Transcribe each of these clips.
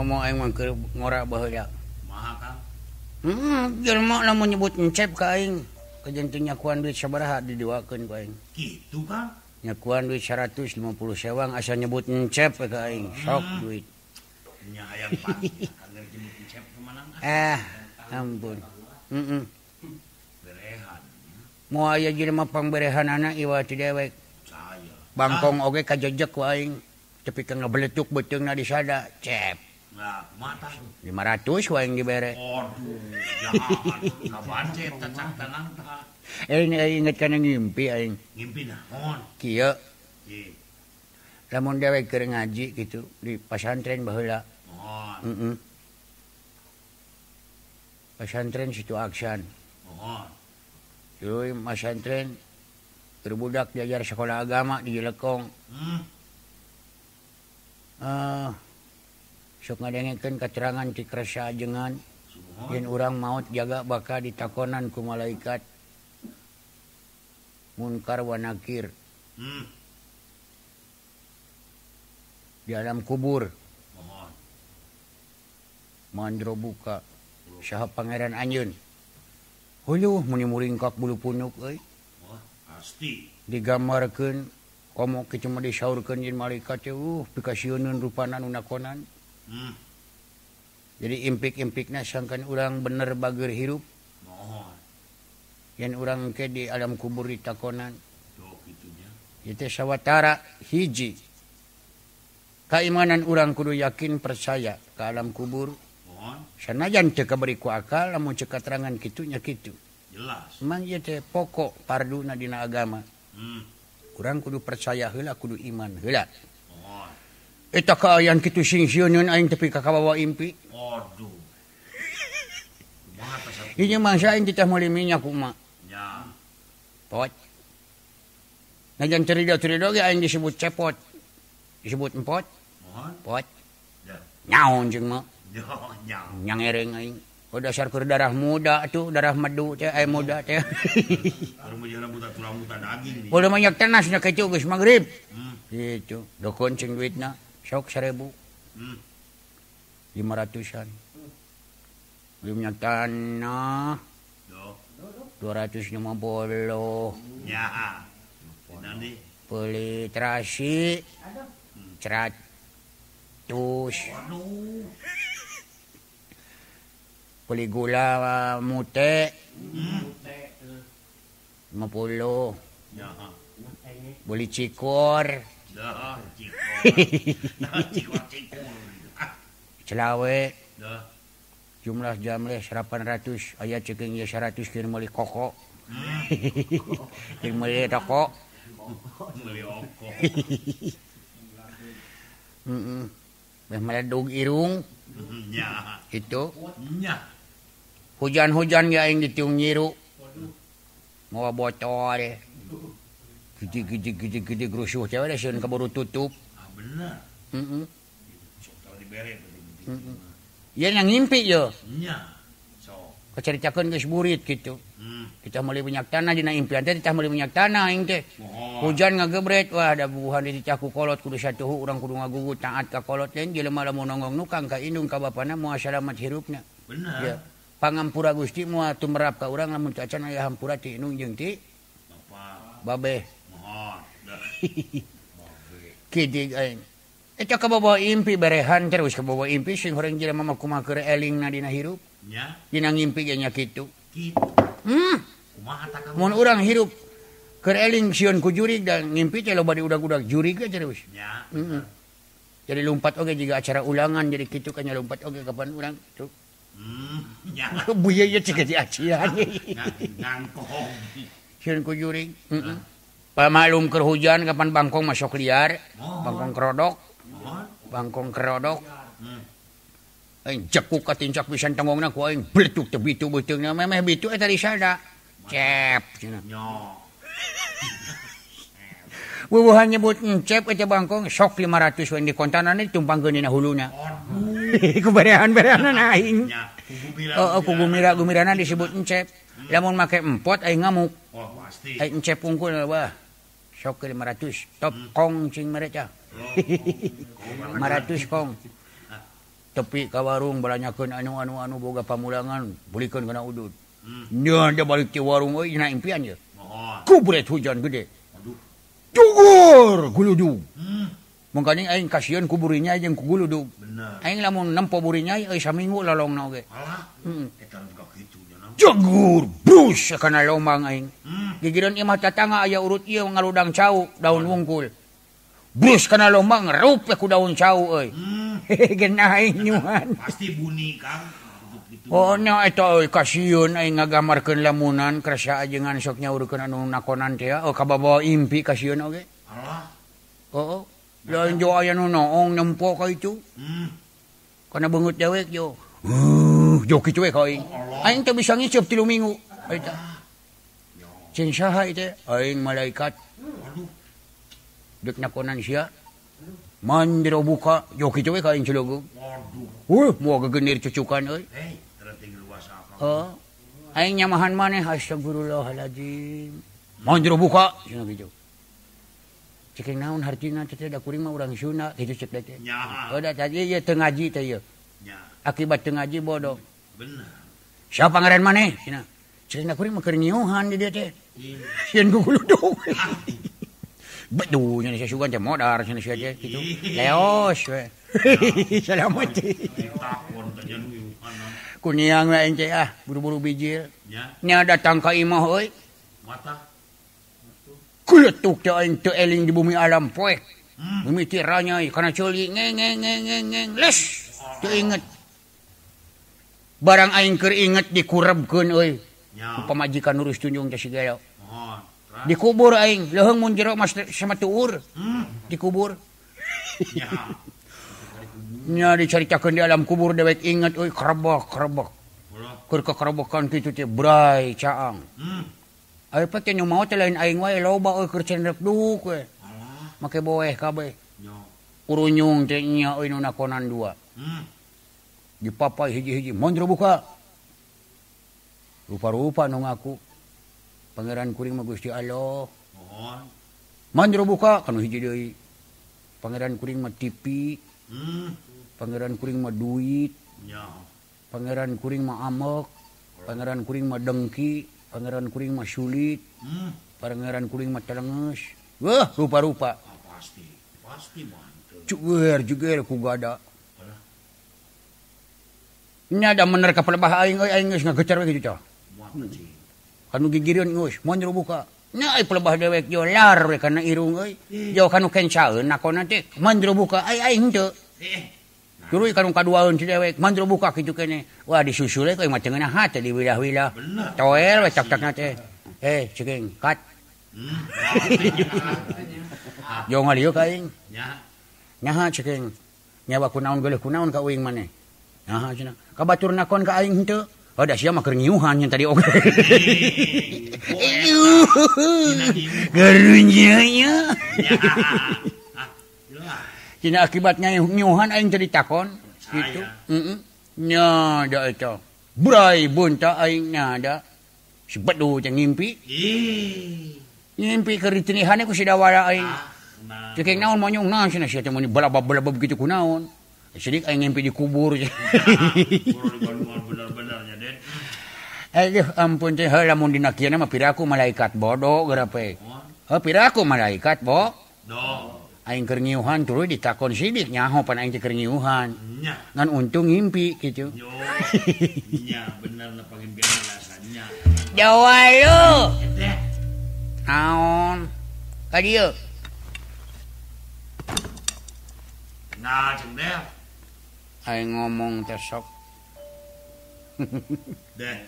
ngomong hmm, nyebut encep ka aing. kaing kejentunyakuan duit sabaraha didiwakeun ku aing. Kitu Kang? Nyakuan duit 150 sewang asa nyebut encep ka aing. Hmm. Sok duit. Nya hayang pak encep eh ampun. Heeh berehan moal aya jelema pangberehan anak iwati dewek. Bangkong oge kajejek ku aing. Tapi ka ngebeletuk beteungna disada cep. Nah, mata. 500 wae dibere Aduh, jahat. Kapan cep tacak tanang ta. eh, eh inget kana ngimpi eh. aing Ngimpi naon. kieu Ye. lamun dewek keur ngaji gitu di pesantren baheula Mohon. heeh pesantren situ aksan Mohon. Yoi pesantren berbudak diajar sekolah agama di Lekong Hmm. eh ngadengekeun keterangan tikresa ajengan. Yen urang maut jaga baka ditakonan ku malaikat. Munkar wanakir hmm. di alam kubur. Mandro buka. Saha Pangeran anjeun hulu muni muringkak bulu punuk euy. Pasti. Digambarkeun komo kecuma mah disaurkeun jeung malaikat teh uh pikasieuneun rupana nu nakonan. hmm. jadi impik-impiknya sangkan urang bener bager hirup. Oh. yang orang ke di alam kubur di takonan. Itu sawatara hiji. Keimanan orang kudu yakin percaya ke alam kubur. Oh. sanajan teka ku akal namun cekaterangan kitunya kitu. Jelas. Memang teh pokok parduna dina agama. Hmm. kurang kudu percaya hela kudu iman hela Eta kaayaan kitu singsiun yun aing tepi kakabawa impi. Aduh. Ini mangsa aing kita mulai minyak kuma. Ya. Pot. Nah yang cerido-cerido ge aing disebut cepot. Disebut empot. Mohon. Pot. Ya. Nyaon jeung mah. Nyaon. Nyang ereng aing. Oh dasar keur darah muda tuh, darah madu teh aya muda teh. Udah banyak tenasnya kitu geus magrib. Hmm. Gitu. Dokon cing duitna. Syok seribu. Lima ratusan. Belumnya tanah. Dua ratus lima puluh. Ya. Beli terasi. Seratus. Beli gula eh, mute. Lima puluh. Beli cikor. Dah. Cikor. Dah cikor cikor. Ah. celawe Dah. jumlah jamleh 800 aya ceking ya 100 keur meuli koko Hmm. keur meuli rokok Beli oko. heeh meledug irung Hmm, Ya. itu Ya. hujan-hujan ya aing ditiung nyiru mawa botol gede keburu tutup yang ngimpi yo keceritakan geus burit gitu. Hmm. kita mulai minyak tanah dina impian teh kita mulai minyak tanah aing teh oh. hujan ngagebret wah ada buhan di caku kolot kudu satuhu urang kudu ngagugut taat ka kolot lain jelema lamun nongong nukang ka indung ka bapana moal salamat hirupna. Bener ya. Pangampura Gusti moal tumerap ka urang lamun cacan aya hampura ti indung jeung ti. Bapak babeh. kebawa impi berehan terus kebawa impi sing horeng jira mama kuma keur eling na dina hirup. Ya. Dina ngimpi nya kitu. Kitu hmm. Mun urang hirup. Keur eling sion ku jurig dan ngimpi teh loba diudag-udag jurig aja terus ya Heeh. Hmm, -hmm. jadi lompat oge jika acara ulangan jadi kitu kanya lompat oge kapan urang tuh hmm, ya. Buaya ya cek di acian ngangkong sion ku jurig. Hmm, hmm. Heeh. pamalum ke hujan kapan bangkong masuk liar bangkong kerodok bangkong kerodok. Aing cekuk katincak pisan tanggongna ku aing bletuk teu bitu beuteungna memeh bitu eta disada cep cenah Wuhan nyebut hmm, cep eta bangkong sok 500 wen di kontanan ditumpangkeun dina huluna. Ku barehan-barehan aing. Oh, oh ku gumira. gumirana disebut hmm, cep. lamun make empot aing ngamuk oh, pasti ay encep pungkul wah sok 500 top hmm. kong cing mereka oh, oh, 500 kong ah. tepi ka warung balanyakeun anu anu anu boga pamulangan bulikeun kana udud hmm. nya dia balik ti warung euy na impian ye oh. kubret hujan gede Jugur guludu hmm. Mengkaning aing kasihan ku burinya jeung ku guludu. Bener. Aing lamun nempo burinya euy saminggu lolongna ge. oge. Heeh. Hmm. Eta kitu. jagur brus kana lomang aing. Gigireun imah tatangga aya urut ieu ngaludang cau daun wungkul. Brus kana lomang rupe ku daun cau euy hmm. genah aing nyuhan. Pasti bunyi kang. Oh nya eta euy kasieun aing ngagamarkeun lamunan kersa ajengan sok nyaurkeun anu nakonan teh oh kababawa impi kasieun oge. Allah oh, oh, lain jo aya nu noong nempo ka itu. Hmm. Kana beungeut dewek jo. Hmm. Aduh joki cuek kau aing. Aing teh bisa ngiceup tilu minggu. Eta. Cen saha itu aing malaikat. Dek nakonan sia. Mandiro buka joki cuek eh, aing celogu. Uh, mau gegenir cucukan euy. Oh. Aing nyamahan maneh astagfirullahalazim. Mandiro buka cenah gitu. Ceking naon hartina teh da kuring mah urang Sunda kitu cek teh. Nyaha. Oh da tadi ieu teu ngaji teh ieu. Nya. akibat teu ngaji bodoh Bener. siapa pangeran maneh cerita kuring mah keur nyuhan di dieu teh yang gugul dong Beduh, yang saya suka cemot dar, yang saya cek gitu. Leos, we. Selamat. Kuniang lah ente ah, buru-buru bijil. Nya Nya datang ka imah, euy. Mata. Kuletuk teh aing teu eling di bumi alam poek. Bumi tiranya, karena coli ngeng ngeng ngeng ngeng les. teu inget barang aing keur inget dikurebkeun euy. Ya. pamajikan nurus tunjung teh si mohon dikubur aing. Leuheung mun jero mas sama tuur hmm. dikubur. Ya. nya dicaritakeun di alam kubur dewek inget euy kerebek kerebak keur kekerobokan kitu teh brai caang. Hmm. ai pake nu mau teh lain aing wae loba euy keur cendrek duk we make boeh kabeh. Urunyung teh nya euy nu nakonan dua. Hmm. dipapai hiji-hiji. Mondro buka. Rupa-rupa nu ngaku pangeran kuring mah Gusti Allah. Mohon. Mondro buka kana hiji deui. Pangeran kuring mah TV hmm. pangeran kuring mah duit. Ya. Pangeran kuring mah amek. Pangeran kuring mah dengki. Pangeran kuring mah sulit. Hmm. pangeran kuring mah telenges. Wah rupa-rupa. Ah, pasti. Pasti mah juger juger ku gada. Nya ada bener kapal bah aing euy aing geus ngagecer we kitu cah. Kanu gigireun geus mun buka. Nya ai pelebah dewek jo lar we kana irung euy. Jo kanu kencaeun nakona teh mun buka ai aing teu. Juru kanu kaduaeun si dewek mun buka kitu kene. Wah disusul euy mah cengeuna hate di wilah-wilah. Toel we cak-cakna teh. Eh, ceking kat. Jo ngalieu ka aing. Nya. Nyaha ceking. Nyawa kunaon geuleuh kunaon ka uing maneh. Nah, kabatur nakon ka aing henteu. Oh, da sia mah keur ngiuhan nya tadi oge. Garunyanya. Cina akibatnya ngiuhan aing tadi takon gitu. Heeh. Nya da eta. Burai bunta aing nya da. Si bedu jeung ngimpi. Ngimpi keur ditinihane ku sidawara aing. Ah, Ceking naon monyong naon cenah sia teh mun balabab-balabab kitu kunaon. sidik aing ngimpi di kubur ya. bener-benernya den. Aduh ampun teh lamun dina kieu mah piraku malaikat bodoh geura pe. Heuh piraku malaikat bo. Do. Aing keur ngiuhan tuluy ditakon sidik nyaho pan aing keur ngiuhan. Nya. Ngan untung ngimpi kitu. Yo. Nya bener na pangimpian rasanya. Jawa lu. Naon? Ka dieu. Nah, cendel. Aing ngomong teh sok. Deh.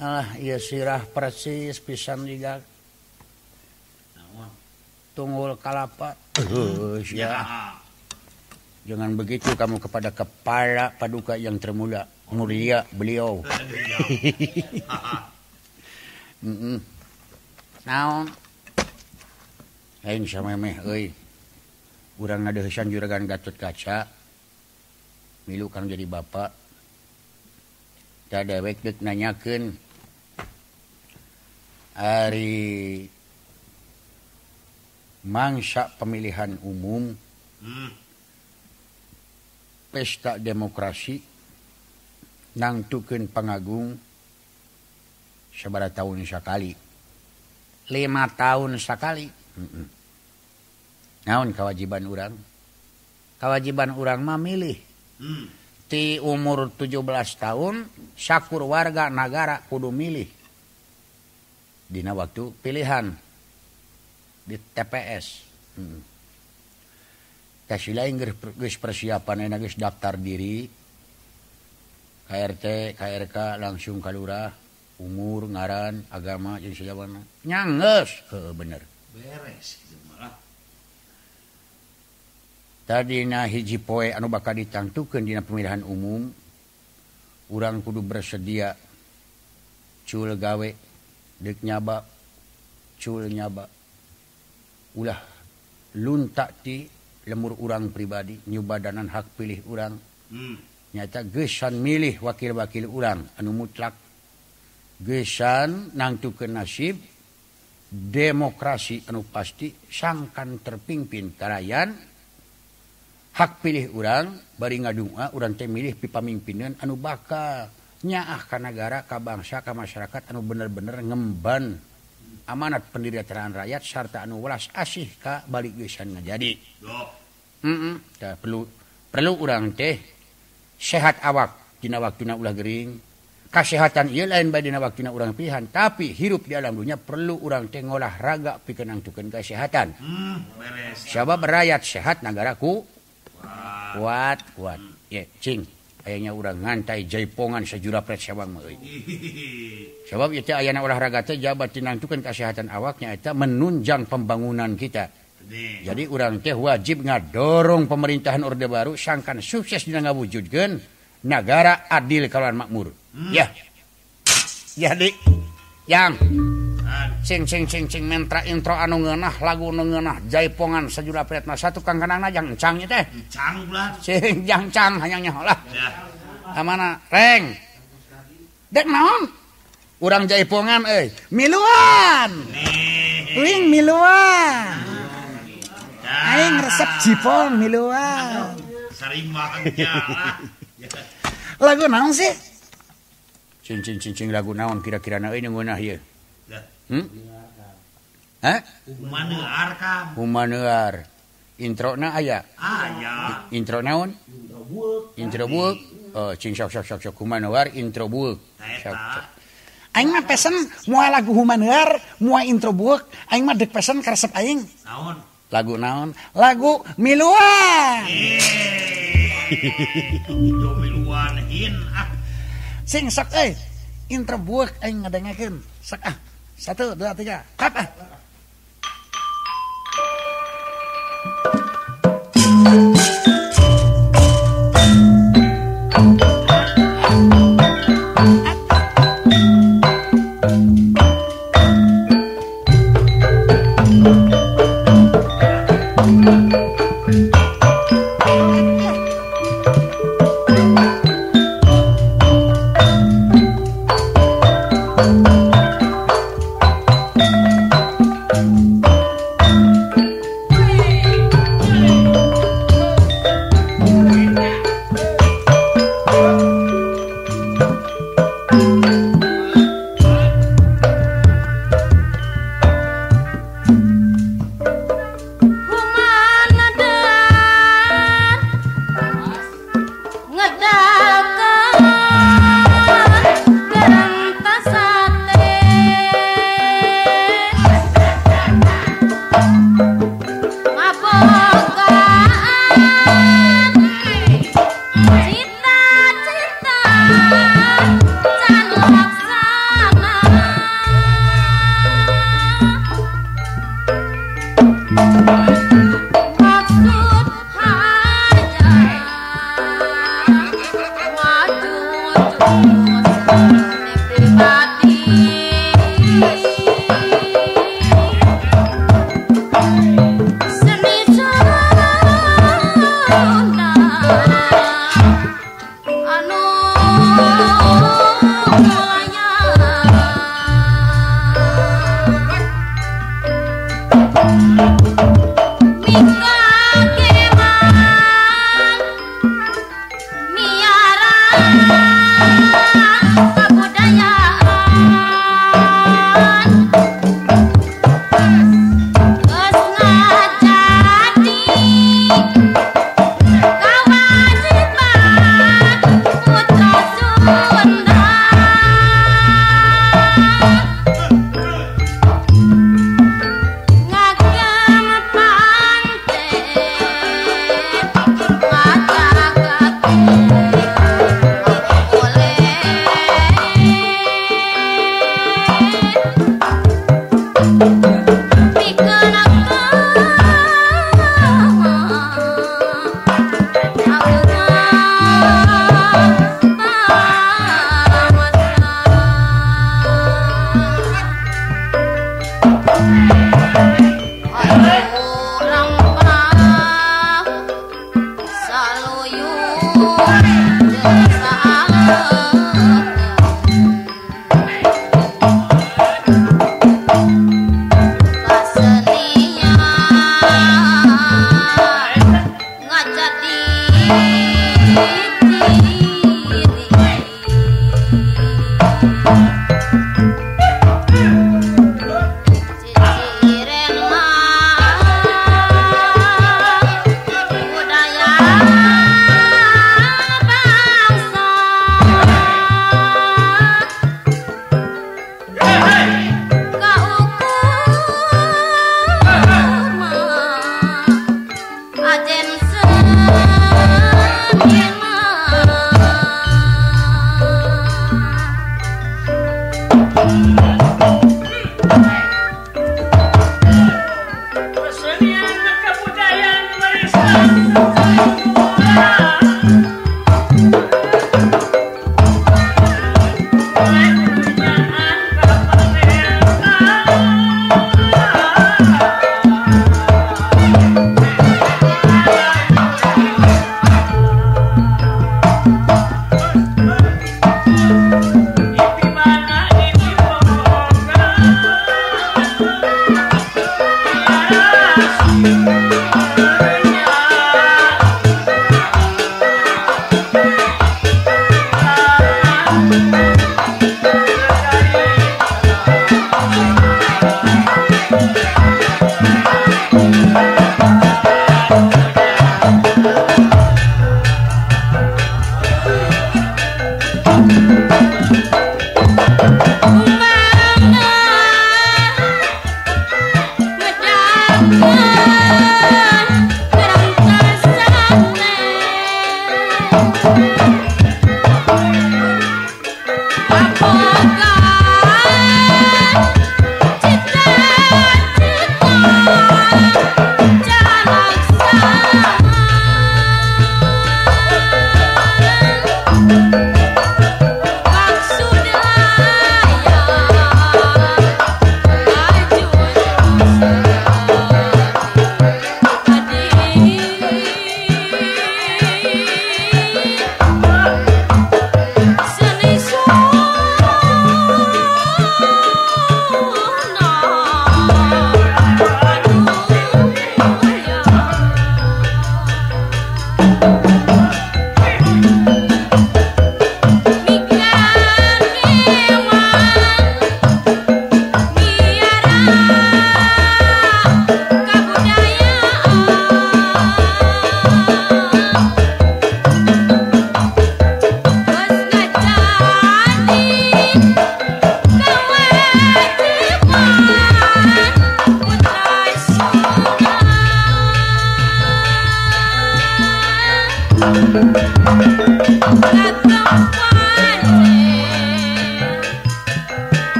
Ah, ieu sirah persis pisan juga tunggul kalapa. Geus Ya. ya. Jangan begitu kamu kepada kepala paduka yang termulia, mulia beliau. Ya. Naon? Aing samemeh euy. Urang ngadeuheusan juragan Gatot Kaca. milu kang jadi bapak. Tak dewek dek nanyakan. Hari mangsa pemilihan umum. Hmm. pesta demokrasi. Nangtukeun pangagung sabara tahun sakali lima tahun sakali hmm. naon kewajiban orang kewajiban orang memilih hmm. di umur 17 tahun Sakur warga negara kudu milih. Dina waktu pilihan di TPS hmm. lain persiapan nagis daftar diri. KRT KRK langsung kalurah umur ngaran agama yang sejawana nyanges. Bener. Beres tadidina hiji poe anu bakal ditangtukan dina pemilihan umum urang kudu bersedia cul gawe dek nyaba cul nyaba. Ulah luntak ti lemur urang pribadi nyubadanan hak pilih urang. Hmm. nyata gesan milih wakil-wakil urang anu mutlak. Gesan nangtukan nasib demokrasi anu pasti sangkan terpimpin karayan hak pilih urang bari ngadunga urang teh milih pipamimpinan anu bakal nyaah ka negara ka bangsa ka masyarakat anu bener-bener ngemban amanat pendirian rakyat sarta anu welas asih ka balik gesan ngajadi. Mm -mm, perlu perlu urang teh sehat awak dina waktuna ulah gering. Kesehatan ieu lain bae dina waktuna urang pilihan tapi hirup di alam dunia perlu urang teh ngolah raga pikeun nangtukeun kesehatan hmm, sabab rakyat sehat negaraku Ah. kuat kuat ayahnya udah ngantai jaipongan sejurapret sabang sebab itu ayana olahraga teh jabat tinangtukeun kesehatan awaknya itu menunjang pembangunan kita. Jadi orang teh wajib ngadorong pemerintahan Orde Baru sangkan sukses dina ngawujudkeun negara adil kawan makmur. Hmm. Ya. Ya jadi yang. singtra intro anu ngeunah lagu ngeunah jaipongan sejuta pretna satu kang kenang jang cang teh. Sing jang cang hanya nyaholah ya. mana reng. Dek naon? Urang jaipongan euy. Miluan! Ring miluan! Aing resep jipong miluan. Sering makan lagu naon sih? Cincin cincin lagu naon kira-kira na ini ngunah humar intro na aya. Intro naon? Intro oh, humanar intro Aing mah pesen mua lagu humanar mua intro buek aing mah dek pesen karesep aing. Naon? Lagu naon? Lagu miluan. Miluan hin ah. Sing sok euy intro buek aing ngadengakeun sok ah. Satu dua tiga Música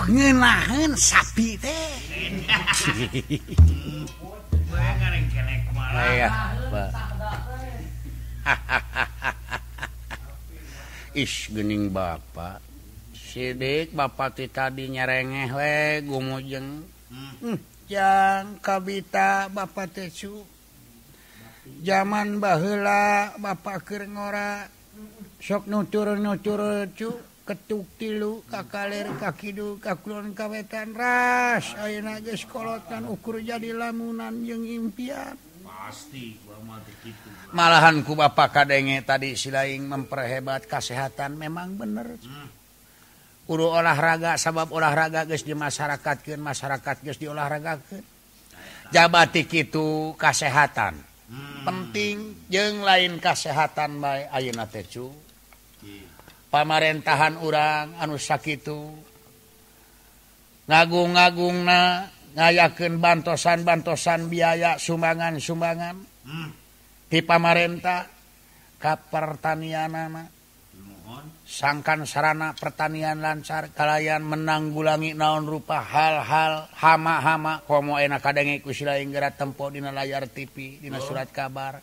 butuh ngenahan sapi teh. Is geuning bapa. sidik bapa ti tadi nyerengeh we gumujeng. Hmm, Yang kabita Bapak tecu zaman bahla keur ngora. sok nutur nutur cu. ketuk tilu kakalir kakidu kakulon kawetan ras. Ayo nages kolotan ukur jadi lamunan yang impian. Pasti malahan ku bapak kadenge tadi silaing memperhebat kesehatan memang bener. Hmm. Uru olahraga sabab olahraga guys di masyarakat ke masyarakat guys di olahraga ke jabatik itu kesehatan penting jeng lain kesehatan baik ayeuna teh pamarentahan orang anus sakit ngagung-ngagung na ngayaken bantosan-bantosan biaya sumbangan-sumbangan. Hmm. Di pamarentah kapertanian sangkan sarana pertanian lancar kalian menanggulangi naon rupa hal-hal hama-hama komo enak kadang ku sila tempo dina layar TV dina oh. surat kabar.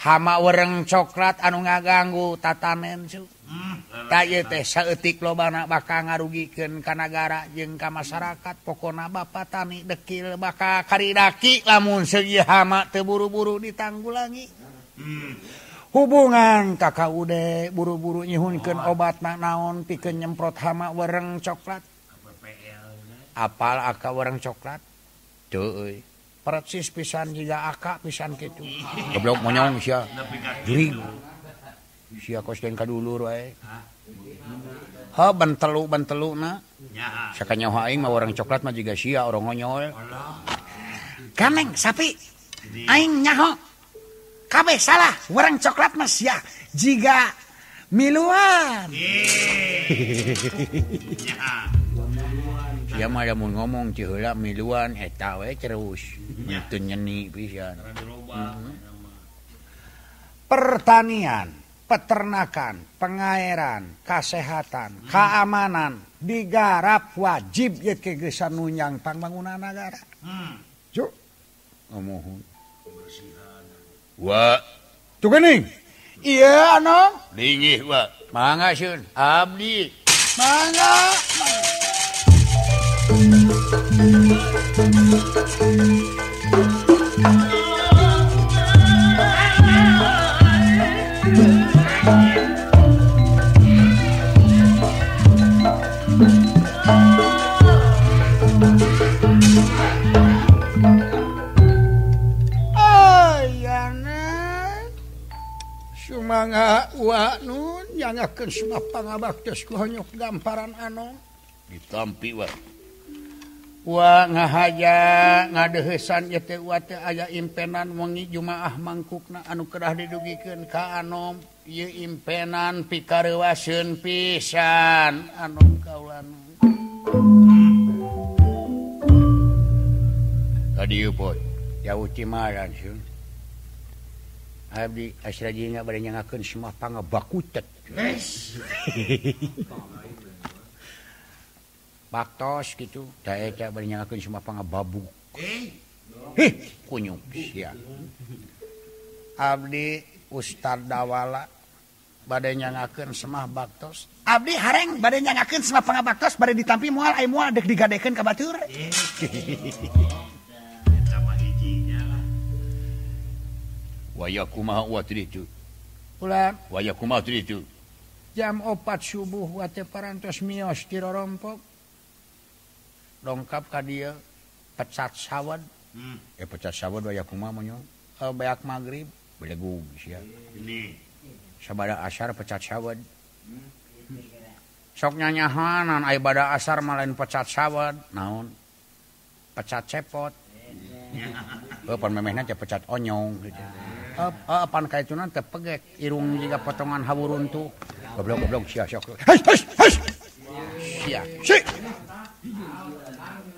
hama wereng coklat anu ngaganggu tatamen su hmm. teh saetik lobana bakal ngarugikan kanagara jeung ka masyarakat pokona bapak tani dekil bakal karidaki lamun segi hama teburu-buru ditanggulangi. Hmm. hubungan kakak ude buru-buru nyihunkan obat na naon pikeun nyemprot hama wereng coklat? Apal aka wereng coklat? Tuh persis pisan juga aka pisan gitu goblok monyong sia. Jering sia kos deng kadulur wae ha bentelu bentelu na. Sakanya aing mah orang coklat mah juga sia orang ngonyol. Kaneng sapi. Aing nyaho. Kabeh salah. Orang coklat mah sia jiga miluan. dia mah mau ngomong heula miluan eta we terus itu nyeni pisan mhm. pertanian peternakan pengairan kesehatan keamanan digarap wajib ya kegesan nunjang pangbangunan negara cuk ngomong wa. Tuh gening iya ano? Dingih wa. Mangga sun abdi mangga. Nun yang akan semua pangabaktes ku hanyut gamparan anom ditampi wa Wah ngahaja ngadehesan aya impenan wengi jumaah mangkukna anu kerah didugikan ka anom. Y impenan pikarewaun pisan. Anom kaulan tadi pot jauh cimaran sun abdi asrajinya badanya ngakeun semua pangabakutet paktos gitu. Menyalakan eh, semua pengababu kunyung Abdi Ustad Dawala badainya ngaken semah baktos Abdi hareng badainya ngaken semah pengabaktos badai ditampi mual ay mual dek digadekan ke batur. Waya kumaha watri itu Ulan Waya kumaha itu Jam opat subuh wate parantos mios tirorompok dongkap ka dia pecat sawad hmm. eh, pecat sawad waya kumaha menyo uh, bayak maghrib belegu ya ini sabada asar pecat sawad hmm. sok nyanyahanan ibadah asar malain pecat sawad naon pecat cepot oh, pan memehna teh pecat onyong gitu. Uh, uh, pan kaitunan teh pegek irung juga potongan hawurun tuh goblok goblok sia sok. Hei hei hei. Sia. Si.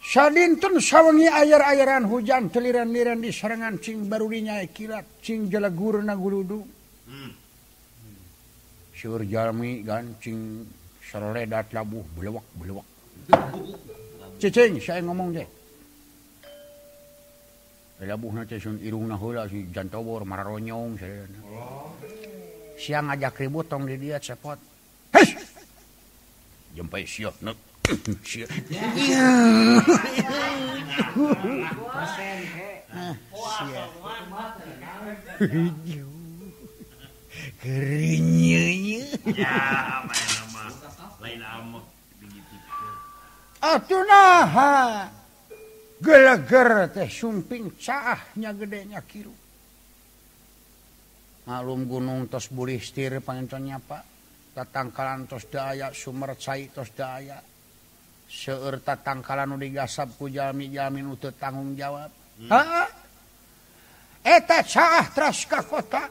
Sadinten sawangi ayar-ayaran hujan teliran-liran di serangan cing baru dinyai kilat cing jelegur na guludu. Hmm. Syur jalmi gan cing seredat labuh belewak belewak. Cicing saya ngomong deh. Labuh na sun irung na hula si jantobor mararonyong saya. Oh. Siang ajak ribut tong di dia cepot. Hei! Jumpai siap nak. Atunha geleger teh sumping cahnya gedenya kiru. Malum gunung tos bulistir pangenconnya pak. Tatangkalan tos daya sumer cai tos daya seerta tangkalan digasab kujami jamin untuk tanggung jawab. Hmm. Eta caah tras ka kota.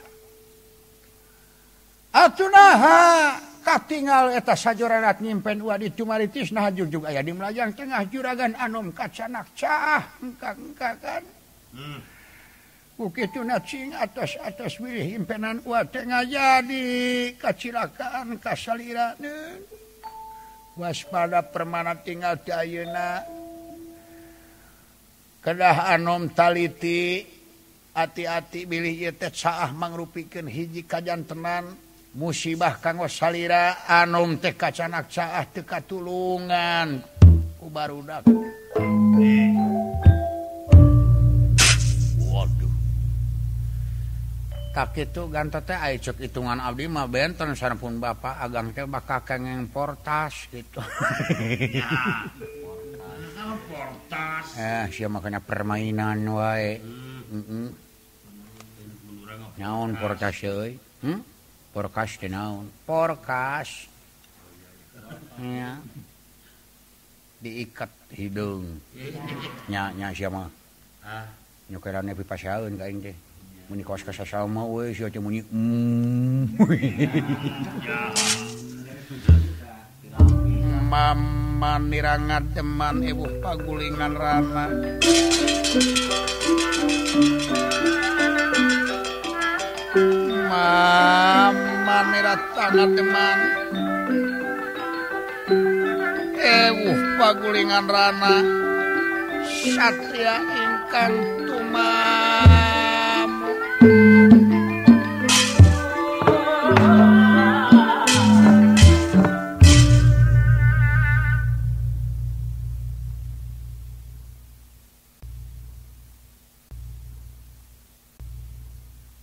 Atunaha katingal eta sajoranat nyimpen wadi tumaritis nah jujug aya di melajang tengah juragan anom kacanak caah engka engka kan? Hmm. Kukitu nacing atas atas wilih impenan uad tengah jadi kacilakaan kasalira waspada permana tinggal di Ayeuna. Kedah anom taliti hati-hati bilih saah mangrupikan hiji kajan tenan musibah kanggo salira anom teh kacanak caah teka tulungan kubarudak tak itu ganta teh cek hitungan abdi mah benten sarampun bapak agang teh bakal kengeng portas gitu. Ya, portas eh sia makanya permainan wae. Hmm. naon portas euy? Hmm? porkas teh naon? Porkas. Ya diikat hidung. Nya nya sia mah. Ah. Nyokerannya pipasaeun ka teh. muni kaos ka siapa mah euy sia muni maman nirangat teman ibu pagulingan rana maman nirangat teman ibu pagulingan rana. Satria ingkang tuman Mm-hmm.